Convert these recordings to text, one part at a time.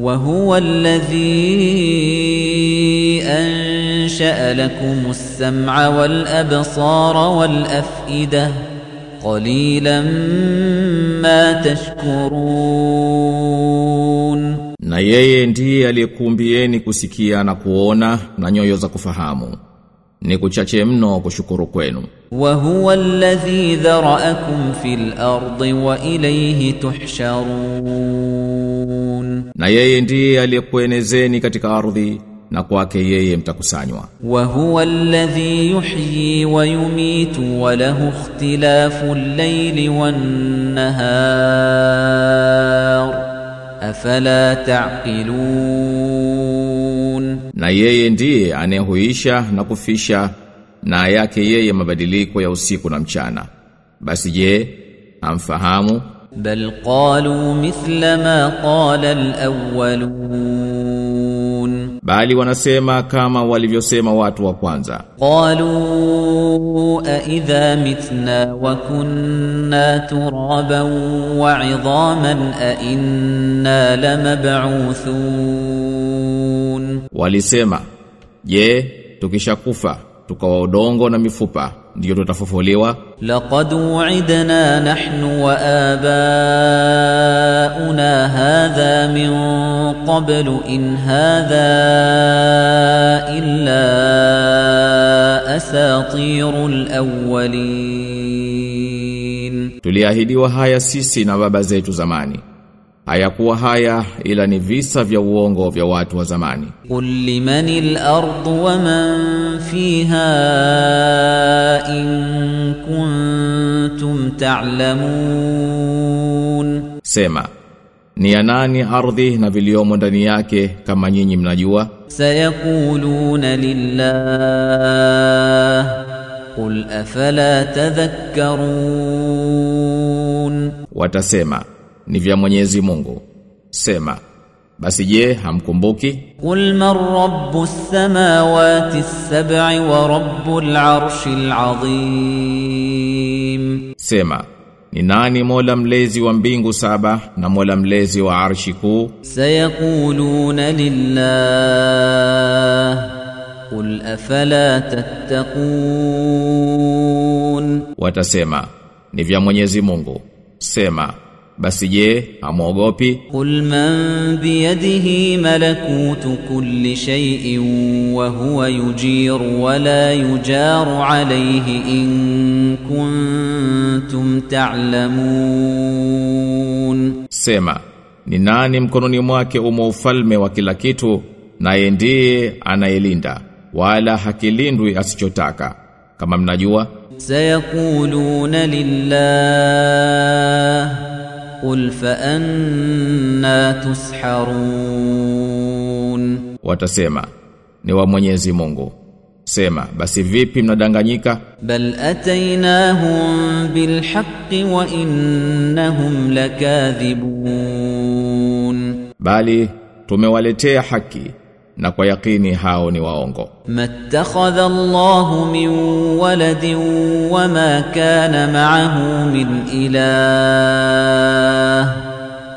وهو الذي أنشأ لكم السمع والأبصار والأفئدة قليلا ما تشكرون Na yeye ndiye aliyekuumbieni kusikia na kuona na nyoyo za kufahamu. ni kuchache mno kushukuru kwenu. Wa huwa alladhi dharaakum fil ardi wa ilayhi tuhsharun. Na yeye ndiye aliyekuenezeni katika ardhi na kwake yeye mtakusanywa. Wa huwa alladhi yuhyi wa yumitu wa lahu ikhtilafu al-layli wan-nahar. Afala ta'qilun na yeye ndiye anehuisha na kufisha na yake yeye mabadiliko ya usiku na mchana. Basi je amfahamu bal qalu mithla ma qala al-awwalun bali wanasema kama walivyosema watu wa kwanza. Qalu a idha mitna wa kunna turaban wa idhaman a inna lamab'uthun. Walisema je tukishakufa tukawa udongo na mifupa? ndio tutafufuliwa laqad wa'idna nahnu wa abauna hadha min qablu in hadha illa asatirul awwalin. Tuliahidiwa haya sisi na baba zetu zamani hayakuwa haya ila ni visa vya uongo vya watu wa zamani. Qul limanil ardu wa man fiha in kuntum ta'lamun, sema ni ya nani ardhi na viliomo ndani yake kama nyinyi mnajua? Sayaquluna lillah qul afala tadhakkarun, watasema ni vya Mwenyezi Mungu. Sema, basi je, hamkumbuki? Qul man rabbus samawati sab'i wa rabbul arshil azim. Sema, ni nani Mola mlezi wa mbingu saba na Mola mlezi wa arshi kuu? Sayaquluna lillah Qul afala tattaqun, watasema ni vya Mwenyezi Mungu. Sema basi je hamwogopi? Qul man biyadihi malakutu kulli shay'in wa huwa yujiru wa la yujaru alayhi in kuntum ta'lamun. Sema ni nani mkononi mwake umo ufalme wa kila kitu naye ndiye anayelinda wala hakilindwi asichotaka. Kama mnajua. Sayaquluna lillah. قل فأنا تسحرون watasema, ni wa Mwenyezi Mungu. Sema, basi vipi mnadanganyika? بل أتيناهم بالحق وإنهم لكاذبون Bali tumewaletea haki na kwa yakini hao ni waongo. Mattakhadha Allahu min waladin wama kana ma'ahu min ilah.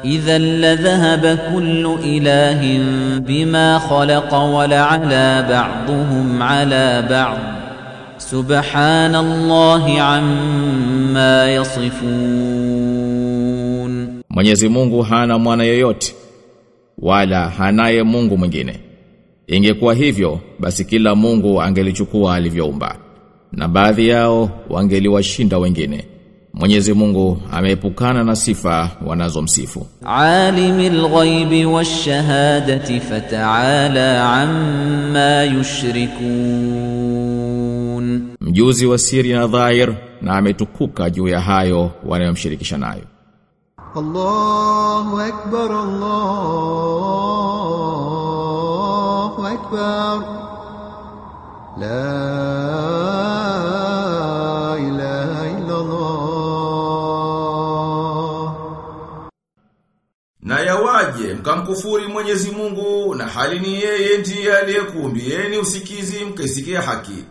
Idha ladhahaba kullu ilahin bima khalaqa wa la'ala ba'dhum 'ala ba'd. Subhanallahi amma yasifun. Mwenyezi Mungu hana mwana yeyote wala hanaye Mungu mwingine. Ingekuwa hivyo basi kila Mungu angelichukua alivyoumba na baadhi yao wangeliwashinda wengine. Mwenyezi Mungu ameepukana na sifa wanazomsifu. Alimil ghaibi washahadati fataala amma yushrikun, mjuzi wa siri na dhahir, na ametukuka juu ya hayo wanayomshirikisha nayo. Allahu akbar Allah أكبر لا إله إلا الله Na yawaje mkamkufuri Mwenyezi Mungu na hali ni yeye ndiye aliyekuumbieni usikizi mkaisikia haki.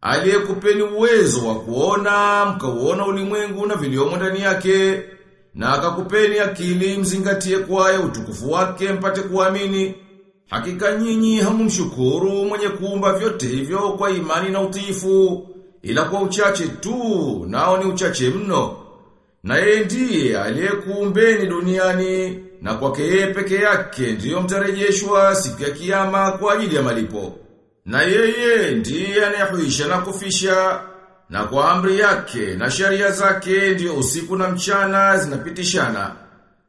Aliyekupeni uwezo wa kuona mkauona ulimwengu na viliomo ndani yake na akakupeni akili mzingatie kwayo utukufu wake mpate kuamini. Hakika nyinyi hamumshukuru mwenye kuumba vyote hivyo kwa imani na utiifu, ila kwa uchache tu, nao ni uchache mno. Na yeye ndiye aliyekuumbeni duniani na kwake yeye peke yake ndiyo mtarejeshwa siku ya kiyama kwa ajili ya malipo. Na yeye ndiye anayehuisha na kufisha na kwa amri yake na sheria zake ndiyo usiku na mchana zinapitishana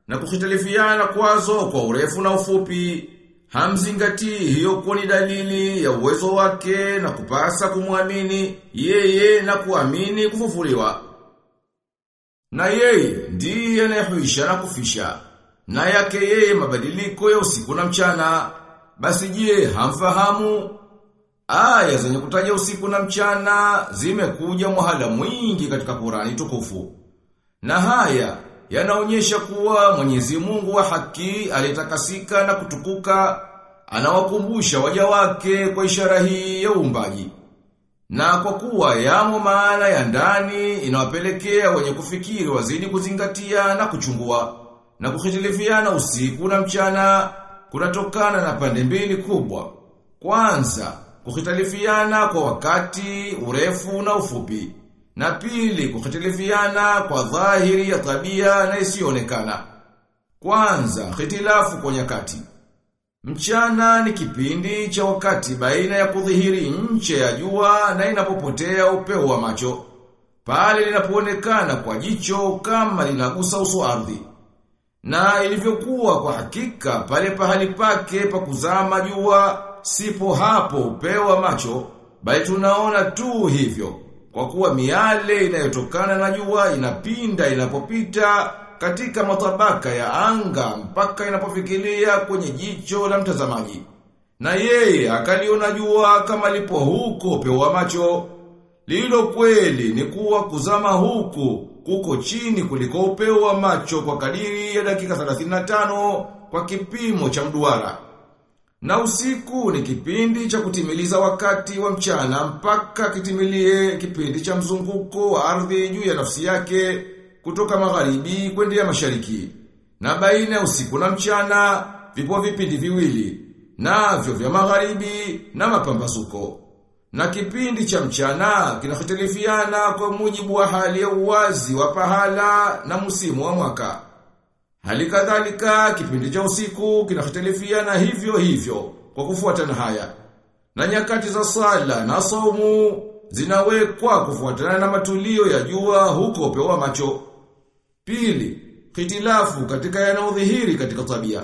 na kukhitalifiana kwazo kwa urefu na ufupi. Hamzingatii hiyo kuwa ni dalili ya uwezo wake na kupasa kumwamini yeye na kuamini kufufuliwa. Na yeye ndiye anayehuisha na kufisha. Na yake yeye mabadiliko ya usiku na mchana. Basi je, hamfahamu? Aya zenye kutaja usiku na mchana zimekuja mwahala mwingi katika Qurani tukufu. Na haya yanaonyesha kuwa Mwenyezi Mungu wa haki aliyetakasika na kutukuka anawakumbusha waja wake kwa ishara hii ya uumbaji. Na kwa kuwa yamo maana ya ndani inawapelekea wenye kufikiri wazidi kuzingatia na kuchungua na kuhitilifiana usiku na mchana kunatokana na pande mbili kubwa. Kwanza, kuhitalifiana kwa wakati, urefu na ufupi. Na pili, kukhitilifiana kwa dhahiri ya tabia na isiyoonekana. Kwanza, khitilafu kwa nyakati. Mchana ni kipindi cha wakati baina ya kudhihiri nche ya jua na inapopotea upeo wa macho. Pale linapoonekana kwa jicho kama linagusa uso ardhi. Na ilivyokuwa kwa hakika pale pahali pake pa kuzama jua sipo hapo upeo wa macho, bali tunaona tu hivyo. Kwa kuwa miale inayotokana na jua inapinda inapopita katika matabaka ya anga mpaka inapofikilia kwenye jicho la mtazamaji. Na yeye akaliona jua kama lipo huko pewa wa macho. Lilo kweli ni kuwa kuzama huku kuko chini kuliko upeo wa macho kwa kadiri ya dakika 35 kwa kipimo cha mduara. Na usiku ni kipindi cha kutimiliza wakati wa mchana mpaka kitimilie kipindi cha mzunguko wa ardhi juu ya nafsi yake kutoka magharibi kwenda mashariki. Na baina usiku na mchana vipo vipindi viwili, navyo vya magharibi na mapambazuko. Na kipindi cha mchana kinahitilifiana kwa mujibu wa hali ya uwazi wa pahala na msimu wa mwaka. Hali kadhalika kipindi cha usiku kinahitilifiana hivyo hivyo kwa kufuatana haya. Na nyakati za sala na saumu zinawekwa kufuatana na matulio ya jua huko pewa macho. Pili, hitilafu katika yanayodhihiri katika tabia.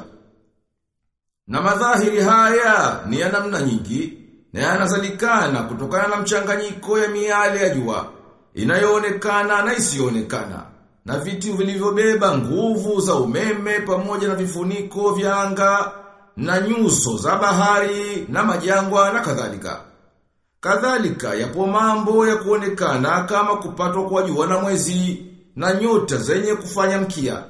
Na madhahiri haya ni ya namna nyingi na yanazalikana kutokana na mchanganyiko ya miale ya jua inayoonekana na isiyoonekana na vitu vilivyobeba nguvu za umeme pamoja na vifuniko vya anga na nyuso za bahari na majangwa na kadhalika. Kadhalika yapo mambo ya kuonekana kama kupatwa kwa jua na mwezi na nyota zenye kufanya mkia.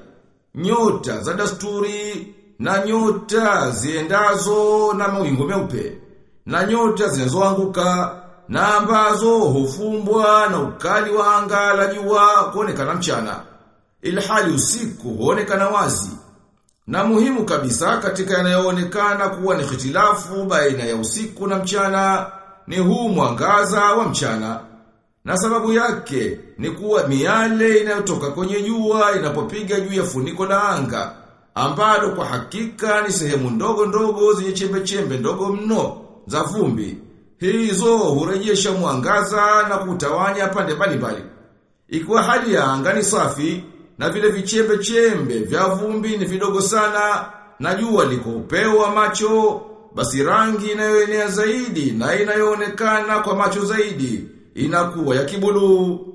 Nyota za dasturi na nyota ziendazo na mawingu meupe na nyota zinazoanguka na ambazo hufumbwa na ukali wa anga la jua kuonekana mchana ilhali usiku huonekana wazi na muhimu kabisa katika yanayoonekana kuwa ni hitilafu baina ya usiku na mchana ni huu mwangaza wa mchana na sababu yake ni kuwa miale inayotoka kwenye jua inapopiga juu ya funiko la anga ambalo kwa hakika ni sehemu ndogo ndogo zenye chembe chembe ndogo mno za vumbi hizo hurejesha mwangaza na kutawanya pande mbalimbali. Ikiwa hali ya anga ni safi na vile vichembe chembe vya vumbi ni vidogo sana na jua liko upeo wa macho, basi rangi inayoenea zaidi na inayoonekana kwa macho zaidi inakuwa ya kibuluu.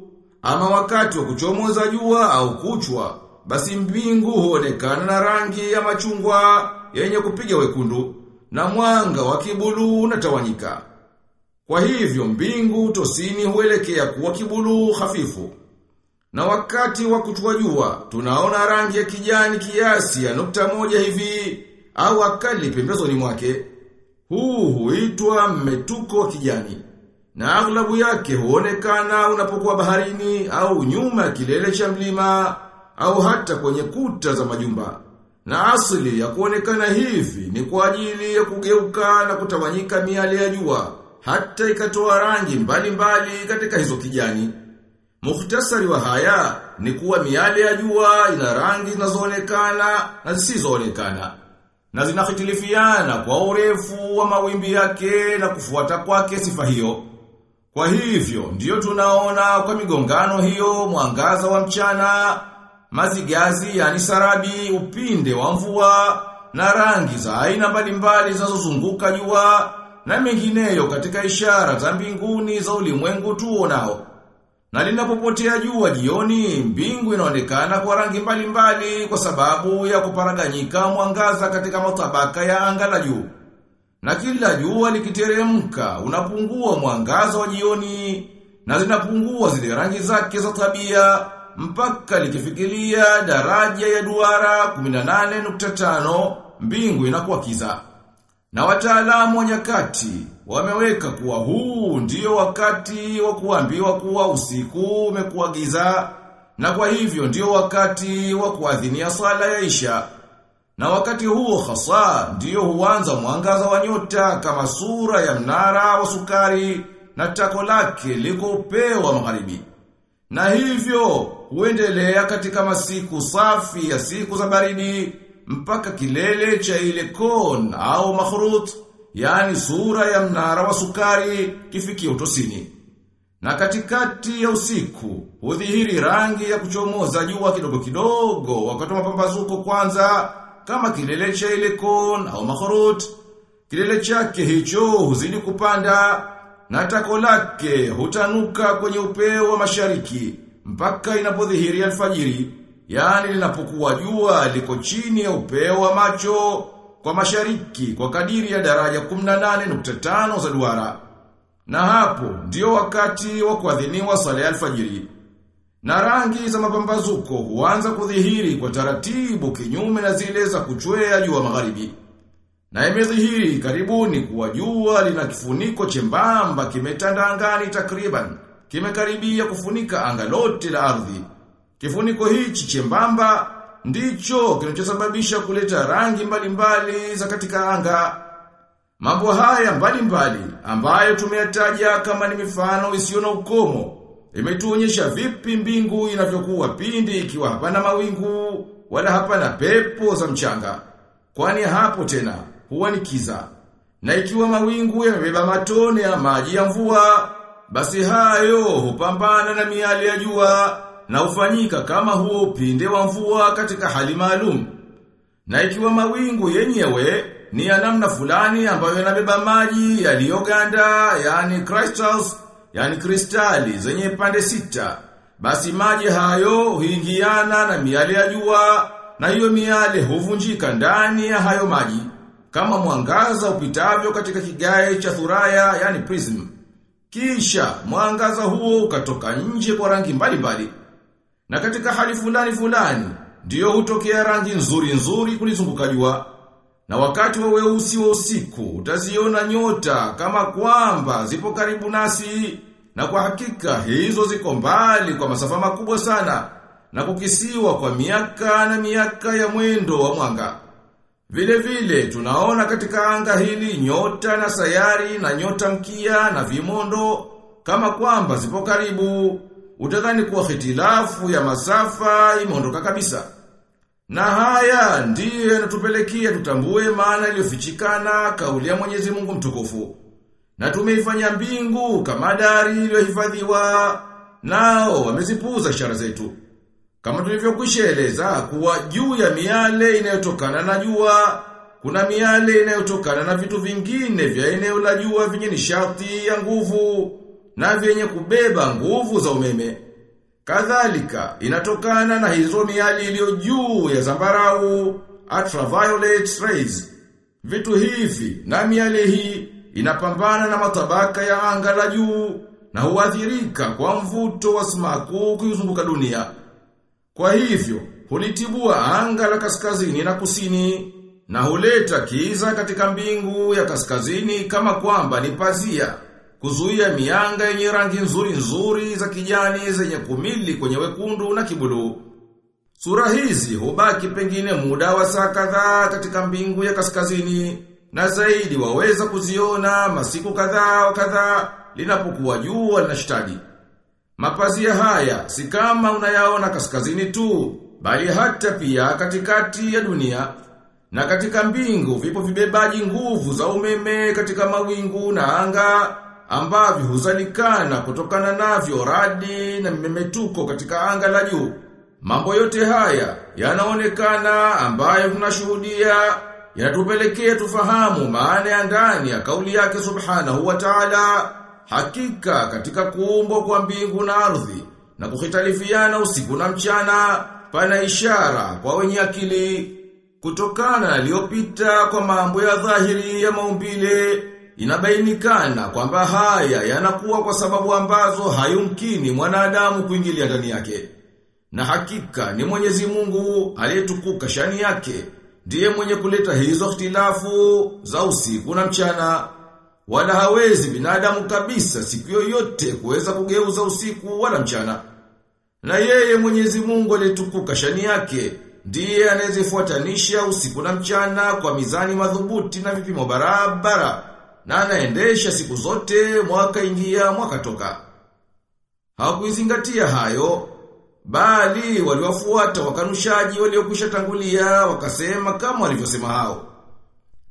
Ama wakati wa kuchomoza jua au kuchwa, basi mbingu huonekana na rangi ya machungwa yenye kupiga wekundu na mwanga wa kibuluu unatawanyika. Kwa hivyo mbingu tosini huelekea kuwa kibuluu hafifu. Na wakati wa kuchua jua, tunaona rangi ya kijani kiasi ya nukta moja hivi, au akali pembezoni mwake. Huu huitwa mmetuko wa kijani. Na aglabu yake huonekana unapokuwa baharini au nyuma ya kilele cha mlima au hata kwenye kuta za majumba. Na asili ya kuonekana hivi ni kwa ajili ya kugeuka na kutawanyika miale ya jua, hata ikatoa rangi mbalimbali mbali katika hizo kijani. Mukhtasari wa haya ni kuwa miale ya jua ina rangi zinazoonekana na zisizoonekana na zinahitilifiana kwa urefu wa mawimbi yake na kufuata kwake sifa hiyo. Kwa hivyo ndiyo tunaona kwa migongano hiyo mwangaza wa mchana, mazigazi yani sarabi, upinde wa mvua na rangi za aina mbalimbali zinazozunguka jua na mengineyo katika ishara za mbinguni za ulimwengu tuonao. Na linapopotea jua jioni, mbingu inaonekana kwa rangi mbalimbali mbali kwa sababu ya kuparaganyika mwangaza katika matabaka ya anga la juu. Na kila jua likiteremka, unapungua mwangaza wa jioni, na zinapungua zile rangi zake za tabia, mpaka likifikiria daraja ya duara 18.5, mbingu inakuwa kiza. Na wataalamu wa nyakati wameweka kuwa huu ndiyo wakati wa kuambiwa kuwa usiku umekuwa giza na kwa hivyo ndiyo wakati wa kuadhinia sala ya Isha. Na wakati huo hasa ndiyo huanza mwangaza wa nyota kama sura ya mnara wa sukari na tako lake liko upeo wa magharibi. Na hivyo huendelea katika masiku safi ya siku za baridi mpaka kilele cha ile kon au makhrut, yani sura ya mnara wa sukari kifikie utosini. Na katikati ya usiku, hudhihiri rangi ya kuchomoza jua kidogo kidogo wakati wa mapambazuko kwanza, kama kilele cha ile kon au makhrut. Kilele chake hicho huzidi kupanda, na tako lake hutanuka kwenye upeo wa mashariki, mpaka inapodhihiri alfajiri. Yani linapokuwa jua liko chini ya upeo wa macho kwa mashariki kwa kadiri ya daraja 18.5 za duara. Na hapo ndio wakati wa kuadhiniwa sala ya alfajiri. Na rangi za mapambazuko huanza kudhihiri kwa taratibu kinyume na zile za kuchwea jua magharibi. Na imedhihiri karibuni kuwa jua lina kifuniko chembamba kimetanda angani takriban, kimekaribia kufunika anga lote la ardhi. Kifuniko hichi chembamba ndicho kinachosababisha kuleta rangi mbalimbali mbali za katika anga. Mambo haya mbalimbali ambayo tumeyataja kama ni mifano isiyo na ukomo, imetuonyesha vipi mbingu inavyokuwa pindi ikiwa hapana mawingu wala hapana pepo za mchanga. Kwani hapo tena huwa ni kiza. Na ikiwa mawingu yamebeba matone ya maji ya mvua, basi hayo hupambana na miali ya jua na ufanyika kama huo upinde wa mvua katika hali maalum. Na ikiwa mawingu yenyewe ni ya namna fulani ambayo yanabeba maji yaliyoganda, yani crystals, yani kristali zenye pande sita, basi maji hayo huingiana na miale ya jua na hiyo miale huvunjika ndani ya hayo maji kama mwangaza upitavyo katika kigae cha thuraya, yani prism. Kisha mwangaza huo ukatoka nje kwa rangi mbalimbali. Mbali. Na katika hali fulani fulani, ndiyo hutokea rangi nzuri nzuri kulizunguka jua. Na wakati wa weusi wa usiku, utaziona nyota kama kwamba zipo karibu nasi, na kwa hakika hizo ziko mbali kwa masafa makubwa sana, na kukisiwa kwa miaka na miaka ya mwendo wa mwanga. Vile vile, tunaona katika anga hili nyota na sayari na nyota mkia na vimondo, kama kwamba zipo karibu, utadhani kuwa hitilafu ya masafa imeondoka kabisa. Na haya ndiyo yanatupelekea tutambue maana iliyofichikana kauli ya Mwenyezi Mungu mtukufu. Na tumeifanya mbingu kama dari iliyohifadhiwa, nao wamezipuuza ishara zetu. Kama tulivyokwisha eleza kuwa juu ya miale inayotokana na jua, kuna miale inayotokana na vitu vingine vya eneo la jua vyenye nishati ya nguvu na vyenye kubeba nguvu za umeme. Kadhalika inatokana na hizo miali iliyo juu ya zambarau, ultraviolet rays. Vitu hivi na miali hii inapambana na matabaka ya anga la juu na huathirika kwa mvuto wa sumaku kuzunguka dunia. Kwa hivyo, hulitibua anga la kaskazini na kusini na huleta kiza katika mbingu ya kaskazini kama kwamba ni pazia kuzuia mianga yenye rangi nzuri nzuri za kijani zenye kumili kwenye wekundu na kibulu. Sura hizi hubaki pengine muda wa saa kadhaa katika mbingu ya kaskazini na zaidi waweza kuziona masiku kadhaa wa kadhaa linapokuwa jua linashtadi. Mapazia haya si kama unayaona kaskazini tu, bali hata pia katikati ya dunia. Na katika mbingu vipo vibebaji nguvu za umeme katika mawingu na anga ambavyo huzalikana kutokana navyo radi na mmemetuko katika anga la juu. Mambo yote haya yanaonekana ambayo tunashuhudia yanatupelekea tufahamu maana ya ndani ya kauli yake subhanahu wa ta'ala hakika katika kuumbwa kwa mbingu na ardhi na kuhitalifiana usiku na mchana pana ishara kwa wenye akili kutokana na yaliyopita kwa mambo ya dhahiri ya maumbile inabainikana kwamba haya yanakuwa kwa sababu ambazo hayumkini mwanadamu kuingilia ndani yake. Na hakika ni Mwenyezi Mungu aliyetukuka shani yake ndiye mwenye kuleta hizo ikhtilafu za usiku na mchana. Wala hawezi binadamu kabisa siku yoyote kuweza kugeuza usiku wala mchana. Na yeye Mwenyezi Mungu aliyetukuka shani yake ndiye anayezifuatanisha usiku na mchana kwa mizani madhubuti na vipimo barabara na anaendesha siku zote mwaka ingia mwaka toka Hakuizingatia hayo bali waliwafuata wakanushaji waliokwisha tangulia wakasema kama walivyosema hao.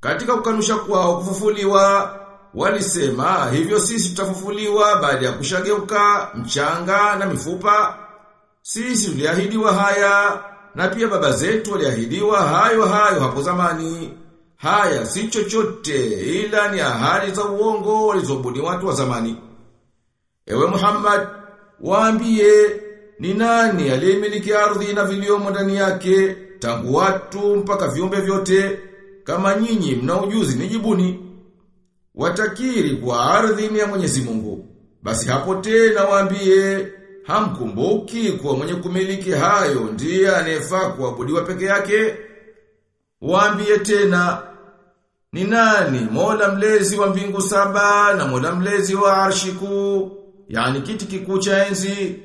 Katika kukanusha kwao kufufuliwa walisema hivyo sisi tutafufuliwa baada ya kushageuka mchanga na mifupa. Sisi tuliahidiwa haya na pia baba zetu waliahidiwa hayo hayo hapo zamani. Haya si chochote ila ni ahadi za uongo walizobuni watu wa zamani. Ewe Muhammad, waambie ni nani aliyemiliki ardhi na viliomo ndani yake tangu watu mpaka viumbe vyote? Kama nyinyi mna ujuzi nijibuni. Watakiri kwa ardhi ni ya Mwenyezi Mungu. Basi hapo tena waambie hamkumbuki kwa mwenye kumiliki hayo ndiye anayefaa kuabudiwa peke yake waambie tena ni nani Mola mlezi wa mbingu saba na Mola mlezi wa arshi kuu, yani kiti kikuu cha enzi.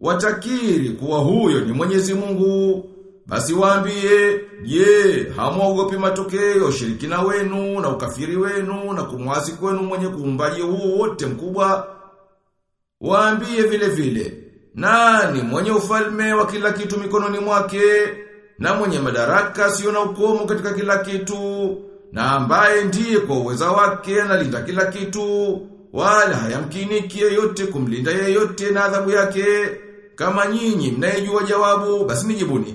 Watakiri kuwa huyo ni Mwenyezi Mungu. Basi waambie je hamwogopi matokeo ya ushirikina wenu na ukafiri wenu na kumwasi kwenu mwenye kuumbaji huu wote mkubwa? Waambie vile vile nani mwenye ufalme wa kila kitu mikononi mwake na mwenye madaraka sio na ukomo katika kila kitu na ambaye ndiye kwa uweza wake analinda kila kitu wala hayamkiniki yeyote kumlinda yeyote na adhabu yake kama nyinyi mnayejua jawabu basi nijibuni.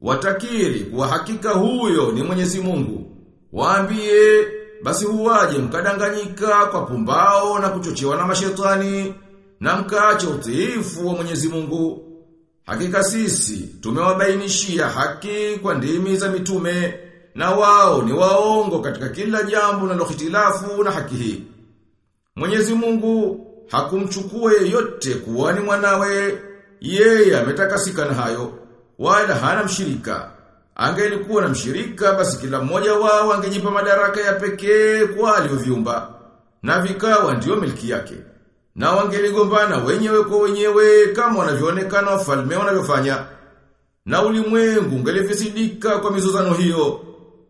Watakiri kuwa hakika huyo ni Mwenyezi Mungu. Waambie basi huwaje mkadanganyika kwa pumbao na kuchochewa na mashetani na mkaacha utiifu wa Mwenyezi Mungu. Hakika sisi tumewabainishia haki kwa ndimi za mitume na wao ni waongo katika kila jambo na hitilafu na haki hii. Mwenyezi Mungu hakumchukua yeyote kuwa ni mwanawe. Yeye ametakasika na hayo wala hana mshirika. Angelikuwa na mshirika basi kila mmoja wao angejipa madaraka ya pekee kwa alivyoviumba na vikawa ndiyo milki yake na wangeligombana wenyewe kwa wenyewe kama wanavyoonekana wafalme wanavyofanya na ulimwengu ungelifisidika kwa mizozano hiyo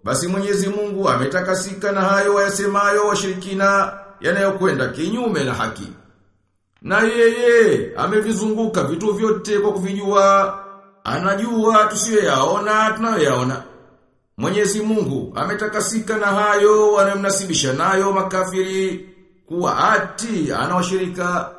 basi Mwenyezi Mungu ametakasika na hayo wayasemayo washirikina yanayokwenda kinyume na haki na yeye amevizunguka vitu vyote kwa kuvijua. Anajua tusiyoyaona tunayoyaona. Mwenyezi Mungu ametakasika na hayo wanayomnasibisha nayo makafiri kuwa ati anawashirika.